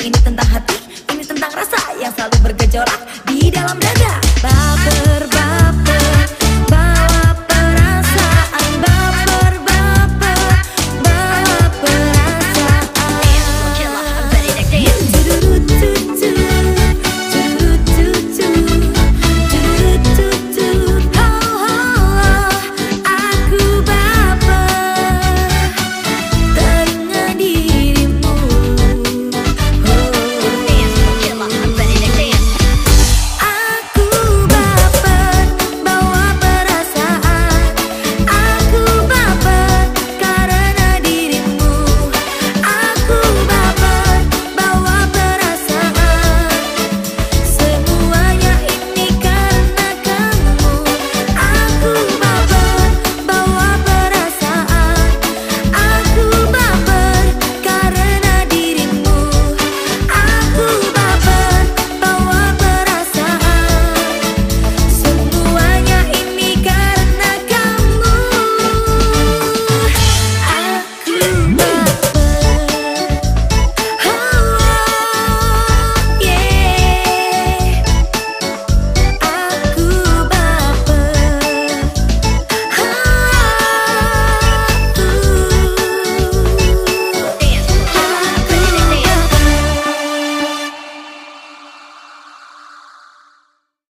Ini tentang hati, ini tentang rasa yang selalu bergejolak di dalam dada. Tak ber